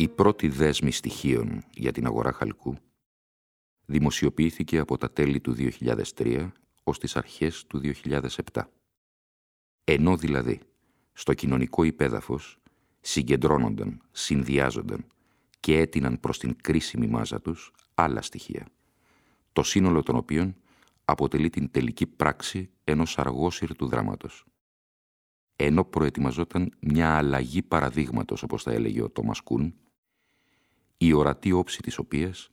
Η πρώτη δέσμη στοιχείων για την αγορά χαλκού δημοσιοποιήθηκε από τα τέλη του 2003 ως τις αρχές του 2007. Ενώ δηλαδή στο κοινωνικό υπέδαφος συγκεντρώνονταν, συνδυάζονταν και έτειναν προς την κρίσιμη μάζα τους άλλα στοιχεία, το σύνολο των οποίων αποτελεί την τελική πράξη ενός αργόσυρτου δράματος. Ενώ προετοιμαζόταν μια αλλαγή παραδείγματος, όπως θα έλεγε ο Τόμας Κούν, η ορατή όψη της οποίας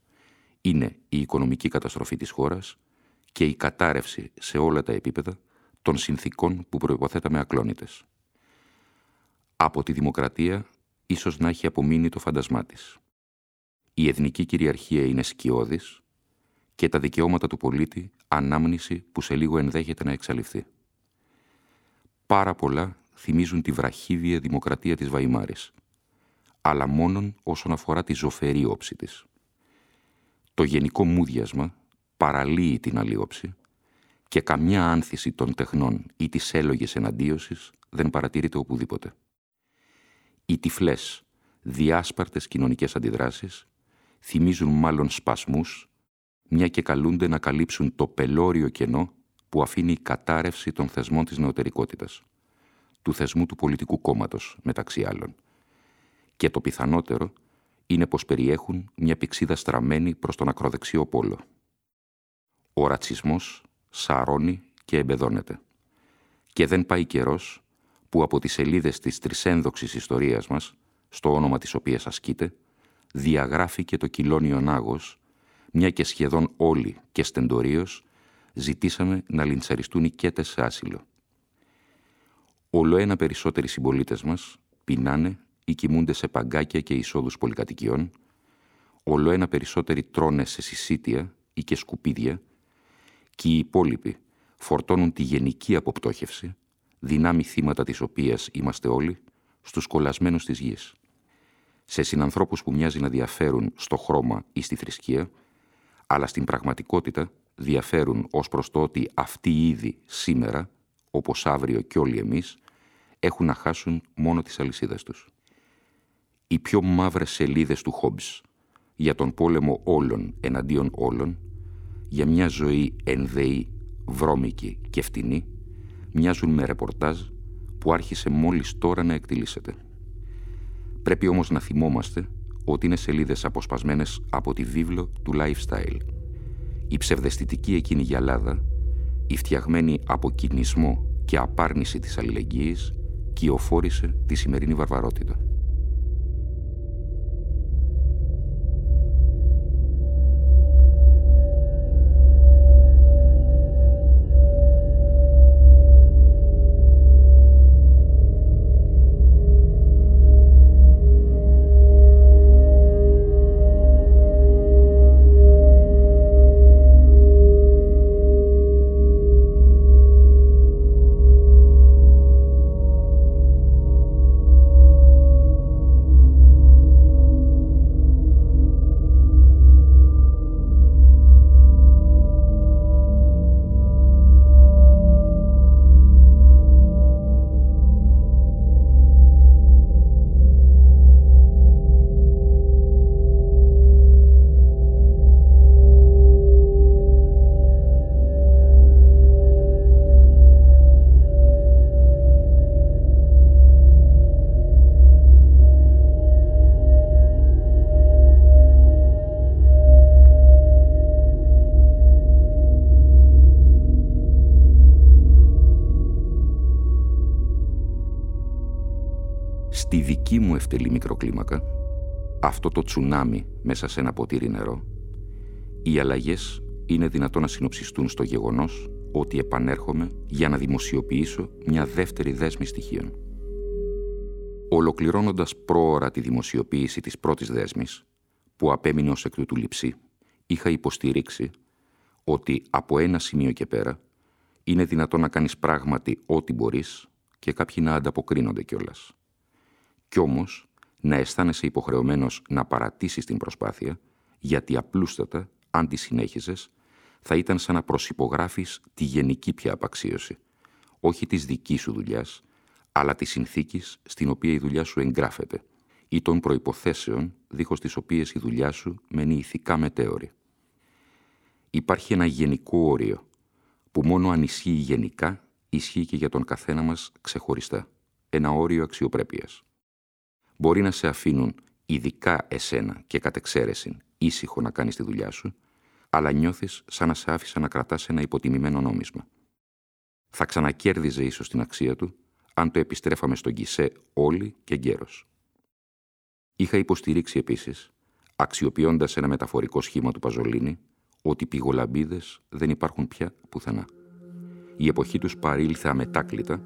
είναι η οικονομική καταστροφή της χώρας και η κατάρρευση σε όλα τα επίπεδα των συνθήκων που προϋποθέταμε ακλόνητες. Από τη δημοκρατία ίσως να έχει απομείνει το φαντασμά της. Η εθνική κυριαρχία είναι σκιώδης και τα δικαιώματα του πολίτη ανάμνηση που σε λίγο ενδέχεται να εξαλειφθεί. Πάρα πολλά θυμίζουν τη βραχύβια δημοκρατία της Βαϊμάρης, αλλά μόνον όσον αφορά τη ζωφερή όψη της. Το γενικό μούδιασμα παραλύει την αλλίωψη και καμιά άνθηση των τεχνών ή της έλογης εναντίωσης δεν παρατηρείται οπουδήποτε. Οι τυφλές, διάσπαρτες κοινωνικές αντιδράσεις θυμίζουν μάλλον σπασμούς, μια και καλούνται να καλύψουν το πελώριο κενό που αφήνει η κατάρρευση των θεσμών της νεωτερικότητας, του θεσμού του πολιτικού κόμματος, μεταξύ άλλων και το πιθανότερο είναι πως περιέχουν μια πηξίδα στραμμένη προς τον ακροδεξιό πόλο. Ο ρατσισμός σαρώνει και εμπεδώνεται. Και δεν πάει καιρός που από τις σελίδες της τρισένδοξης ιστορίας μας, στο όνομα της οποίας ασκείται, διαγράφει και το κυλώνιο νάγος, μια και σχεδόν όλοι και στεντορίως ζητήσαμε να λιντσαριστούν οι κέτες σε άσυλο. Όλο ένα περισσότεροι συμπολίτες μας πεινάνε ή κοιμούνται σε παγκάκια και εισόδους πολυκατοικιών, όλο ένα περισσότεροι τρώνε σε συσίτια ή και σκουπίδια και οι υπόλοιποι φορτώνουν τη γενική αποπτώχευση, δυνάμει θύματα της οποίας είμαστε όλοι, στους κολλασμένους της γης. Σε συνανθρώπους που μοιάζει να διαφέρουν στο χρώμα ή στη θρησκεία, αλλά στην πραγματικότητα διαφέρουν ως προς το ότι αυτοί ήδη σήμερα, όπως αύριο και όλοι εμείς, έχουν να χάσουν μόνο τις αλυσίδες τους οι πιο μαύρες σελίδες του Χόμπς για τον πόλεμο όλων εναντίον όλων, για μια ζωή ενδεή, βρώμικη και φτηνή, μοιάζουν με ρεπορτάζ που άρχισε μόλις τώρα να εκτιλήσεται. Πρέπει όμως να θυμόμαστε ότι είναι σελίδες αποσπασμένες από τη βίβλο του lifestyle. Η ψευδεστητική εκείνη γυαλάδα, η φτιαγμένη από κινησμό και απάρνηση της αλληλεγγύης, κυοφόρησε τη σημερινή βαρβαρότητα. Δική μου ευτελή μικροκλίμακα, αυτό το τσουνάμι μέσα σε ένα ποτήρι νερό, οι αλλαγές είναι δυνατόν να συνοψιστούν στο γεγονός ότι επανέρχομαι για να δημοσιοποιήσω μια δεύτερη δέσμη στοιχείων. Ολοκληρώνοντας πρόωρα τη δημοσιοποίηση της πρώτης δέσμης, που απέμεινε ως εκ του λειψή, είχα υποστηρίξει ότι από ένα σημείο και πέρα είναι δυνατόν να κάνεις πράγματι ό,τι μπορείς και κάποιοι να ανταποκρίνονται κιόλας. Κι όμως να αισθάνεσαι υποχρεωμένος να παρατήσεις την προσπάθεια, γιατί απλούστατα, αν τη συνέχιζες, θα ήταν σαν να προσυπογράφεις τη γενική πια απαξίωση, όχι της δικής σου δουλειάς, αλλά της συνθήκης στην οποία η δουλειά σου εγγράφεται ή των προϋποθέσεων δίχως τις οποίες η δουλειά σου μένει ηθικά μετέωρη. Υπάρχει ένα γενικό όριο, που μόνο αν ισχύει γενικά, ισχύει και για τον καθένα μας ξεχωριστά. Ένα όριο αξιοπρέπειας. Μπορεί να σε αφήνουν ειδικά εσένα και κατ' εξαίρεση ήσυχο να κάνεις τη δουλειά σου, αλλά νιώθεις σαν να σε άφησα να κρατάς ένα υποτιμημένο νόμισμα. Θα ξανακέρδιζε ίσως την αξία του, αν το επιστρέφαμε στον Κισέ όλοι και γέρος. Είχα υποστηρίξει επίσης, αξιοποιώντας ένα μεταφορικό σχήμα του Παζολίνη, ότι πηγολαμπίδες δεν υπάρχουν πια πουθενά. Η εποχή τους παρήλθε αμετάκλητα,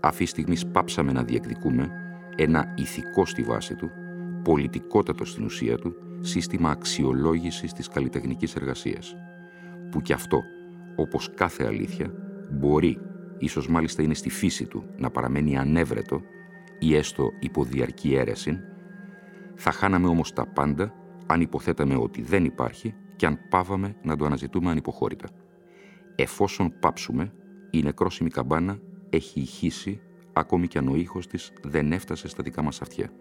αυτή στιγμής πάψαμε να διεκδικούμε ένα ηθικό στη βάση του, πολιτικότατο στην ουσία του, σύστημα αξιολόγησης της καλλιτεχνικής εργασίας, που κι αυτό, όπως κάθε αλήθεια, μπορεί, ίσως μάλιστα είναι στη φύση του, να παραμένει ανέβρετο ή έστω υποδιαρκή αίρεση, θα χάναμε όμως τα πάντα αν υποθέταμε ότι δεν υπάρχει και αν πάβαμε να το αναζητούμε ανυποχώρητα. Εφόσον πάψουμε, η νεκρόσιμη καμπάνα έχει ηχήσει ακόμη κι αν ο ήχος της δεν έφτασε στα δικά μας αυτιά.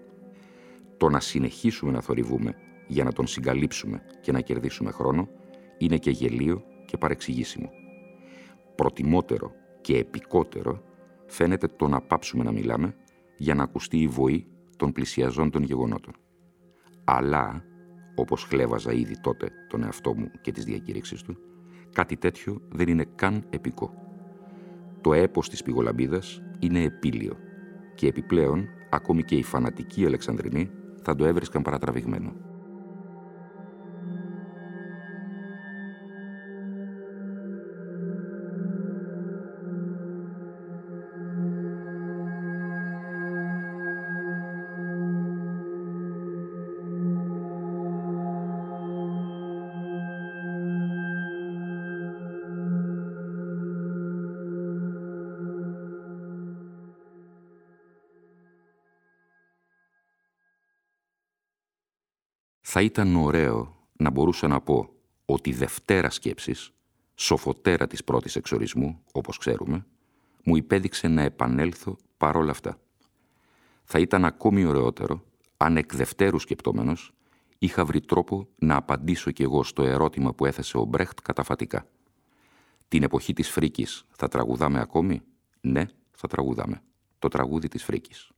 Το να συνεχίσουμε να θορυβούμε για να τον συγκαλύψουμε και να κερδίσουμε χρόνο είναι και γελίο και παρεξηγήσιμο. Προτιμότερο και επικότερο φαίνεται το να πάψουμε να μιλάμε για να ακουστεί η βοή των πλησιαζόντων γεγονότων. Αλλά, όπως χλέβαζα ήδη τότε τον εαυτό μου και τις διακήρυξεις του, κάτι τέτοιο δεν είναι καν επικό. Το έπος της πηγολαμπίδας είναι επίλιο και επιπλέον ακόμη και οι φανατικοί Αλεξανδρινοί θα το έβρισκαν παρατραβηγμένο. Θα ήταν ωραίο να μπορούσα να πω ότι η Δευτέρα σκέψης, σοφοτέρα της πρώτης εξορισμού, όπως ξέρουμε, μου υπέδειξε να επανέλθω παρόλα αυτά. Θα ήταν ακόμη ωραιότερο αν εκ Δευτέρου σκεπτόμενος είχα βρει τρόπο να απαντήσω κι εγώ στο ερώτημα που έθεσε ο Μπρέχτ καταφατικά. Την εποχή της φρίκης θα τραγουδάμε ακόμη; Ναι, θα τραγουδάμε. Το τραγούδι της φρίκης.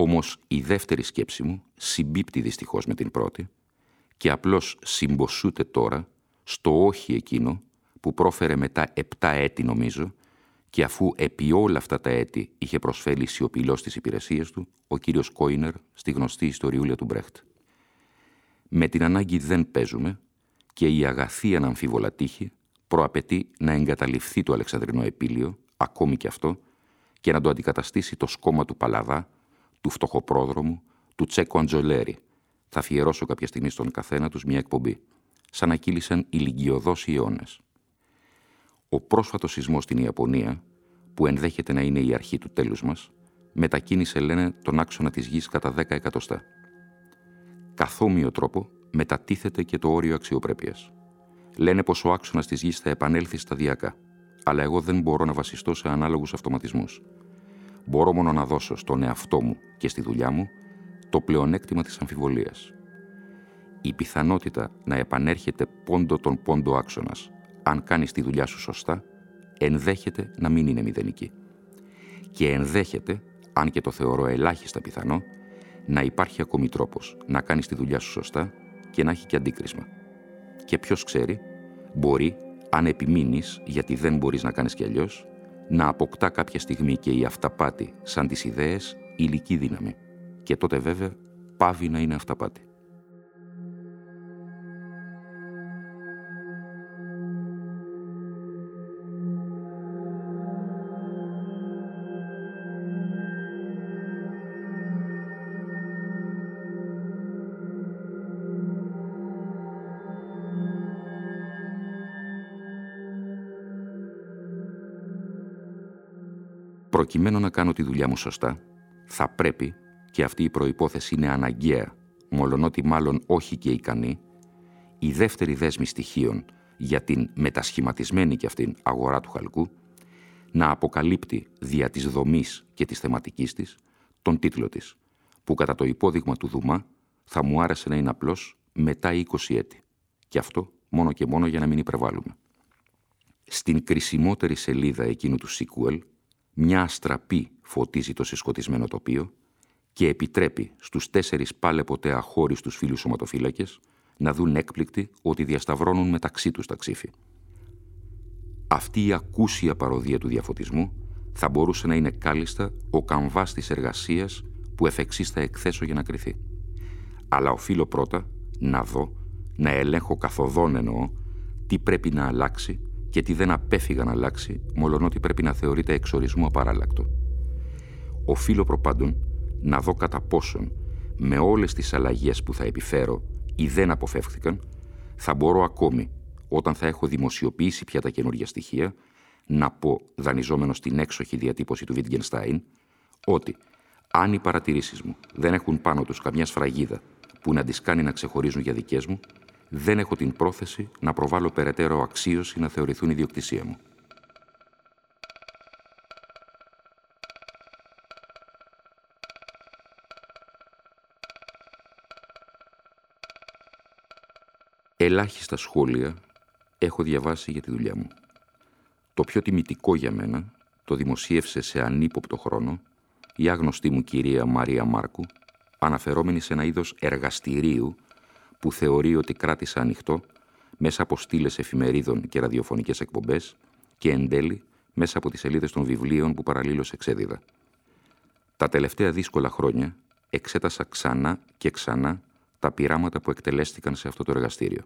Όμως η δεύτερη σκέψη μου συμπίπτει δυστυχώς με την πρώτη και απλώς συμποσούται τώρα στο όχι εκείνο που πρόφερε μετά επτά έτη νομίζω και αφού επί όλα αυτά τα έτη είχε προσφέρει σιωπηλό στις υπηρεσίες του ο κύριος Κόινερ στη γνωστή ιστοριούλια του Μπρέχτ. Με την ανάγκη δεν παίζουμε και η αγαθή αναμφίβολα τύχη προαπαιτεί να εγκαταλειφθεί το Αλεξανδρινό επίλιο, ακόμη και αυτό, και να το αντικαταστήσει το σκόμα του Παλαβά του φτωχοπρόδρομου, του Τσέκο Αντζολέρη. Θα αφιερώσω κάποια στιγμή στον καθένα τους μια εκπομπή. Σαν να κύλησαν ηλικιωδώς οι αιώνες. Ο πρόσφατος σεισμός στην Ιαπωνία, που ενδέχεται να είναι η αρχή του τέλους μας, μετακίνησε, λένε, τον άξονα της γης κατά 10 εκατοστά. Καθόμοιο τρόπο μετατίθεται και το όριο αξιοπρέπειας. Λένε πως ο άξονας της γης θα επανέλθει σταδιακά, αλλά εγώ δεν μπορώ να βασιστώ σε ανάλογους αυτοματισμούς μπορώ μόνο να δώσω στον εαυτό μου και στη δουλειά μου το πλεονέκτημα της αμφιβολίας. Η πιθανότητα να επανέρχεται πόντο τον πόντο άξονας, αν κάνεις τη δουλειά σου σωστά, ενδέχεται να μην είναι μηδενική. Και ενδέχεται, αν και το θεωρώ ελάχιστα πιθανό, να υπάρχει ακόμη τρόπος να κάνεις τη δουλειά σου σωστά και να έχει και αντίκρισμα. Και ποιος ξέρει, μπορεί, αν επιμείνεις γιατί δεν μπορείς να κάνεις κι αλλιώς, να αποκτά κάποια στιγμή και η αυταπάτη σαν τις ιδέες υλική δύναμη. Και τότε βέβαια πάβει να είναι αυταπάτη. Προκειμένου να κάνω τη δουλειά μου σωστά, θα πρέπει, και αυτή η προϋπόθεση είναι αναγκαία, μολονότι μάλλον όχι και ικανή, η δεύτερη δέσμη στοιχείων για την μετασχηματισμένη και αυτήν αγορά του χαλκού, να αποκαλύπτει δια της δομής και της θεματικής της τον τίτλο της, που κατά το υπόδειγμα του Δουμά θα μου άρεσε να είναι απλώς μετά 20 έτη. Και αυτό μόνο και μόνο για να μην υπερβάλλουμε. Στην κρισιμότερη σελίδα εκείνου του sequel μια αστραπή φωτίζει το συσκοτισμένο τοπίο και επιτρέπει στους τέσσερις πάλε ποτέ αχώριστους φίλους σωματοφύλακες να δουν έκπληκτοι ότι διασταυρώνουν μεταξύ τους τα ξύφη. Αυτή η ακούσια παροδία του διαφωτισμού θα μπορούσε να είναι κάλλιστα ο καμβάς της εργασίας που εφ' θα εκθέσω για να κρυθεί. Αλλά οφείλω πρώτα να δω, να ελέγχω καθοδόν εννοώ, τι πρέπει να αλλάξει και τι δεν απέφυγα να αλλάξει, ότι πρέπει να θεωρείται εξορισμού απαράλλακτο. Οφείλω προπάντων να δω κατά πόσον, με όλες τις αλλαγές που θα επιφέρω ή δεν αποφεύχθηκαν, θα μπορώ ακόμη, όταν θα έχω δημοσιοποιήσει πια τα καινούργια στοιχεία, να πω, δανειζόμενος στην έξοχη διατύπωση του Βίτγκενστάιν, ότι αν οι παρατηρήσεις μου δεν έχουν πάνω τους καμιά σφραγίδα που να τις κάνει να ξεχωρίζουν για δικές μου, δεν έχω την πρόθεση να προβάλλω περαιτέρω αξίωση να θεωρηθούν ιδιοκτησία μου. Ελάχιστα σχόλια έχω διαβάσει για τη δουλειά μου. Το πιο τιμητικό για μένα το δημοσίευσε σε ανύποπτο χρόνο η άγνωστή μου κυρία Μαρία Μάρκου, αναφερόμενη σε ένα είδος εργαστηρίου που θεωρεί ότι κράτησε ανοιχτό μέσα από στήλες εφημερίδων και ραδιοφωνικές εκπομπές και εν τέλει μέσα από τις σελίδες των βιβλίων που παραλλήλως εξέδιδα. Τα τελευταία δύσκολα χρόνια εξέτασα ξανά και ξανά τα πειράματα που εκτελέστηκαν σε αυτό το εργαστήριο.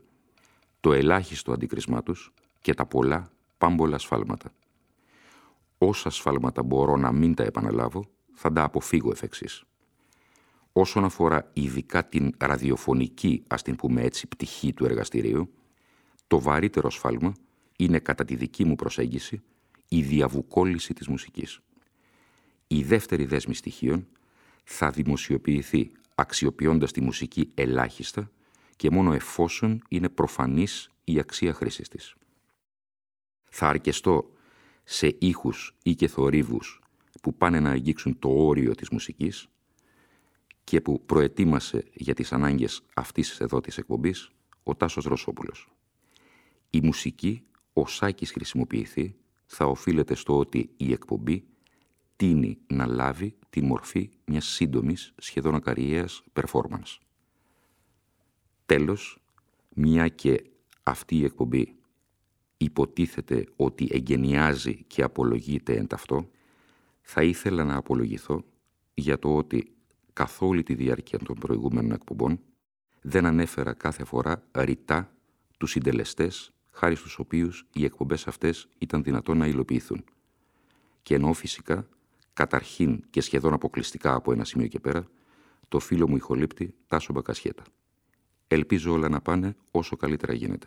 Το ελάχιστο αντίκρισμά τους και τα πολλά πάμπολα σφάλματα. Όσα σφάλματα μπορώ να μην τα επαναλάβω, θα τα αποφύγω εφ' εξής. Όσον αφορά ειδικά την ραδιοφωνική, ας την πούμε έτσι, πτυχή του εργαστηρίου, το βαρύτερο σφάλμα είναι κατά τη δική μου προσέγγιση η διαβουκόληση της μουσικής. Η δεύτερη δέσμη στοιχείων θα δημοσιοποιηθεί αξιοποιώντας τη μουσική ελάχιστα και μόνο εφόσον είναι προφανής η αξία χρήσης της. Θα αρκεστώ σε ήχους ή και θορύβους που πάνε να αγγίξουν το όριο της μουσικής και που προετοίμασε για τις ανάγκες αυτής εδώ της εκπομπής ο Τάσος Ρωσόπουλος. Η μουσική, ο Σάκης χρησιμοποιηθεί, θα οφείλεται στο ότι η εκπομπή τίνει να λάβει τη μορφή μιας σύντομης, σχεδόν ακαριέας performance. Τέλος, μια και αυτή η εκπομπή υποτίθεται ότι εγκαινιάζει και απολογείται εν ταυτό, θα ήθελα να απολογηθώ για το ότι καθ' όλη τη διάρκεια των προηγούμενων εκπομπών δεν ανέφερα κάθε φορά ρητά τους συντελεστές χάρη στους οποίους οι εκπομπές αυτές ήταν δυνατόν να υλοποιηθούν. Και ενώ φυσικά, καταρχήν και σχεδόν αποκλειστικά από ένα σημείο και πέρα, το φίλο μου ηχολήπτη Τάσο Μπακασιέτα. Ελπίζω όλα να πάνε όσο καλύτερα γίνεται.